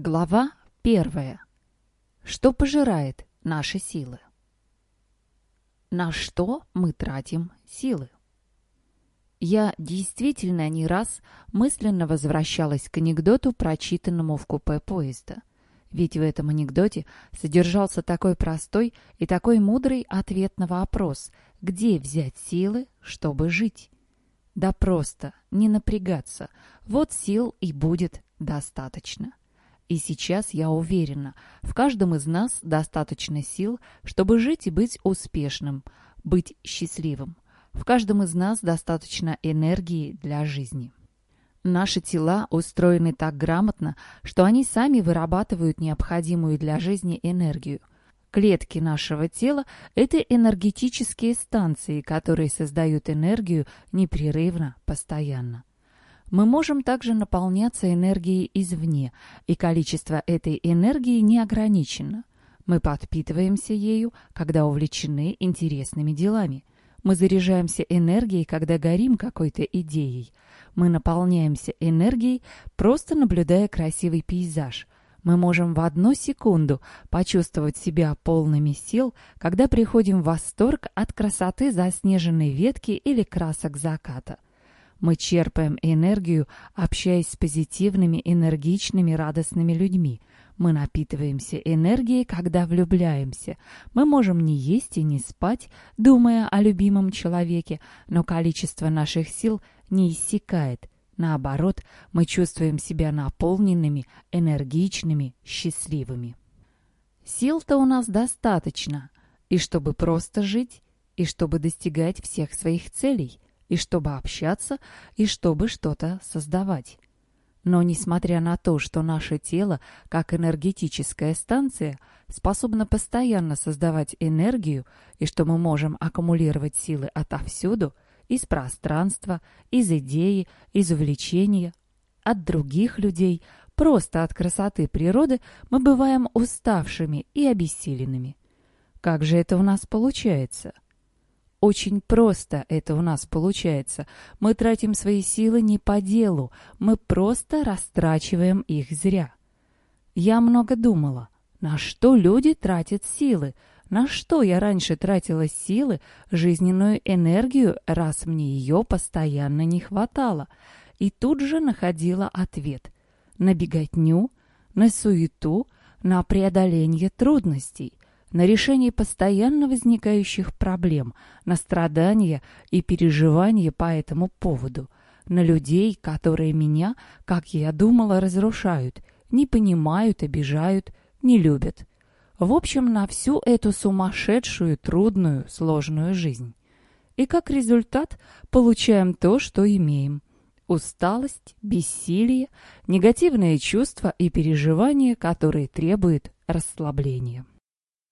Глава первая. Что пожирает наши силы? На что мы тратим силы? Я действительно не раз мысленно возвращалась к анекдоту, прочитанному в купе поезда. Ведь в этом анекдоте содержался такой простой и такой мудрый ответ на вопрос, где взять силы, чтобы жить. Да просто, не напрягаться, вот сил и будет достаточно. И сейчас я уверена, в каждом из нас достаточно сил, чтобы жить и быть успешным, быть счастливым. В каждом из нас достаточно энергии для жизни. Наши тела устроены так грамотно, что они сами вырабатывают необходимую для жизни энергию. Клетки нашего тела – это энергетические станции, которые создают энергию непрерывно, постоянно. Мы можем также наполняться энергией извне, и количество этой энергии не ограничено. Мы подпитываемся ею, когда увлечены интересными делами. Мы заряжаемся энергией, когда горим какой-то идеей. Мы наполняемся энергией, просто наблюдая красивый пейзаж. Мы можем в одну секунду почувствовать себя полными сил, когда приходим в восторг от красоты заснеженной ветки или красок заката. Мы черпаем энергию, общаясь с позитивными, энергичными, радостными людьми. Мы напитываемся энергией, когда влюбляемся. Мы можем не есть и не спать, думая о любимом человеке, но количество наших сил не иссякает. Наоборот, мы чувствуем себя наполненными, энергичными, счастливыми. Сил-то у нас достаточно, и чтобы просто жить, и чтобы достигать всех своих целей – и чтобы общаться, и чтобы что-то создавать. Но несмотря на то, что наше тело, как энергетическая станция, способно постоянно создавать энергию, и что мы можем аккумулировать силы отовсюду, из пространства, из идеи, из увлечения, от других людей, просто от красоты природы, мы бываем уставшими и обессиленными. Как же это у нас получается? – очень просто это у нас получается. Мы тратим свои силы не по делу, мы просто растрачиваем их зря. Я много думала, на что люди тратят силы, на что я раньше тратила силы, жизненную энергию, раз мне ее постоянно не хватало. И тут же находила ответ. На беготню, на суету, на преодоление трудностей на решение постоянно возникающих проблем, на страдания и переживания по этому поводу, на людей, которые меня, как я думала, разрушают, не понимают, обижают, не любят. В общем, на всю эту сумасшедшую, трудную, сложную жизнь. И как результат получаем то, что имеем. Усталость, бессилие, негативные чувства и переживания, которые требуют расслабления.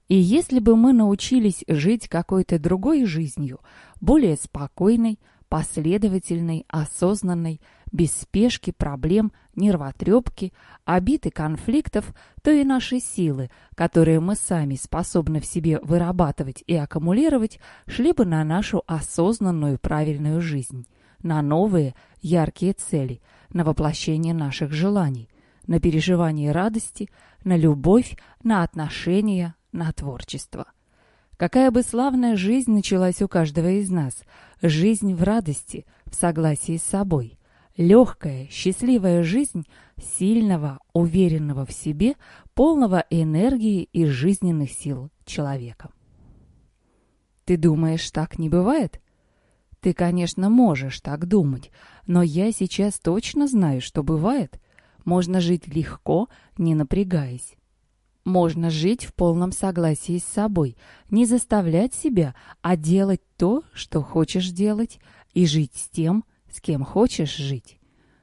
И если бы мы научились жить какой-то другой жизнью, более спокойной, последовательной, осознанной, без спешки, проблем, нервотрепки, обид и конфликтов, то и наши силы, которые мы сами способны в себе вырабатывать и аккумулировать, шли бы на нашу осознанную правильную жизнь, на новые яркие цели, на воплощение наших желаний, на переживание радости, на любовь, на отношения, на творчество. Какая бы славная жизнь началась у каждого из нас, жизнь в радости, в согласии с собой, легкая, счастливая жизнь сильного, уверенного в себе, полного энергии и жизненных сил человека. Ты думаешь, так не бывает? Ты, конечно, можешь так думать, но я сейчас точно знаю, что бывает. Можно жить легко, не напрягаясь. Можно жить в полном согласии с собой, не заставлять себя, а делать то, что хочешь делать, и жить с тем, с кем хочешь жить.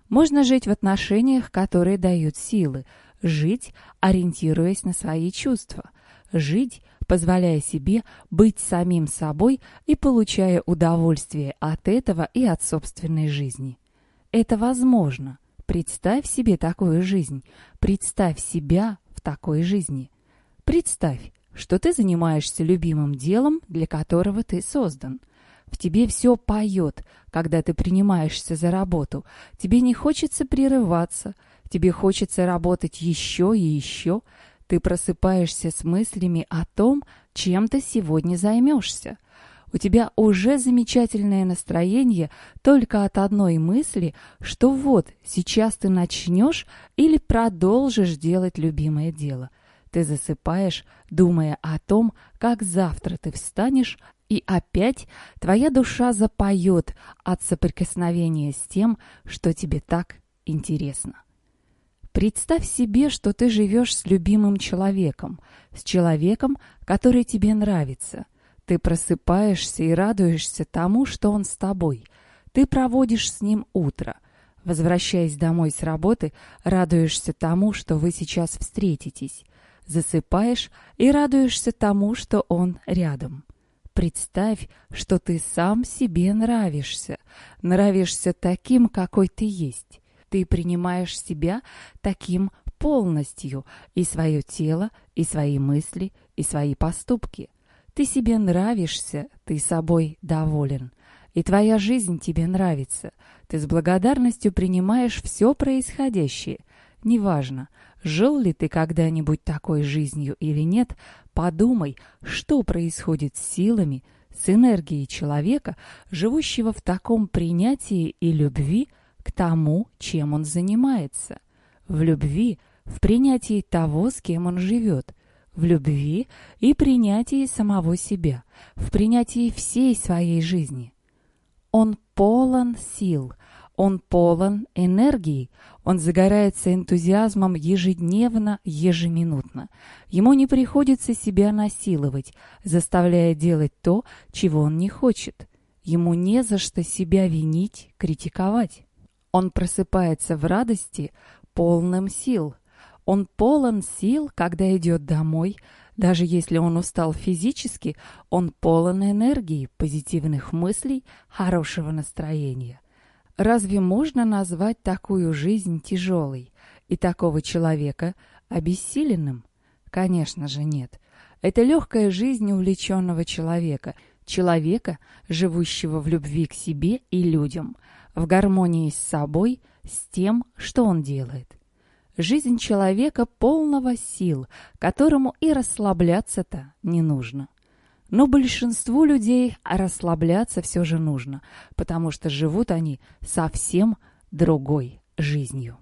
Можно жить в отношениях, которые дают силы, жить, ориентируясь на свои чувства, жить, позволяя себе быть самим собой и получая удовольствие от этого и от собственной жизни. Это возможно. Представь себе такую жизнь. Представь себя такой жизни. Представь, что ты занимаешься любимым делом, для которого ты создан. В тебе все поет, когда ты принимаешься за работу. Тебе не хочется прерываться. Тебе хочется работать еще и еще. Ты просыпаешься с мыслями о том, чем ты сегодня займешься. У тебя уже замечательное настроение только от одной мысли, что вот сейчас ты начнешь или продолжишь делать любимое дело. Ты засыпаешь, думая о том, как завтра ты встанешь, и опять твоя душа запоет от соприкосновения с тем, что тебе так интересно. Представь себе, что ты живешь с любимым человеком, с человеком, который тебе нравится – ты просыпаешься и радуешься тому, что он с тобой. Ты проводишь с ним утро. Возвращаясь домой с работы, радуешься тому, что вы сейчас встретитесь. Засыпаешь и радуешься тому, что он рядом. Представь, что ты сам себе нравишься. Нравишься таким, какой ты есть. Ты принимаешь себя таким полностью, и свое тело, и свои мысли, и свои поступки. Ты себе нравишься, ты собой доволен. И твоя жизнь тебе нравится. Ты с благодарностью принимаешь все происходящее. Неважно, жил ли ты когда-нибудь такой жизнью или нет, подумай, что происходит с силами, с энергией человека, живущего в таком принятии и любви к тому, чем он занимается. В любви, в принятии того, с кем он живет – в любви и принятии самого себя, в принятии всей своей жизни. Он полон сил, он полон энергии, он загорается энтузиазмом ежедневно, ежеминутно. Ему не приходится себя насиловать, заставляя делать то, чего он не хочет. Ему не за что себя винить, критиковать. Он просыпается в радости, полным сил – он полон сил, когда идет домой. Даже если он устал физически, он полон энергии, позитивных мыслей, хорошего настроения. Разве можно назвать такую жизнь тяжелой и такого человека обессиленным? Конечно же нет. Это легкая жизнь увлеченного человека, человека, живущего в любви к себе и людям, в гармонии с собой, с тем, что он делает жизнь человека полного сил, которому и расслабляться-то не нужно. Но большинству людей расслабляться все же нужно, потому что живут они совсем другой жизнью.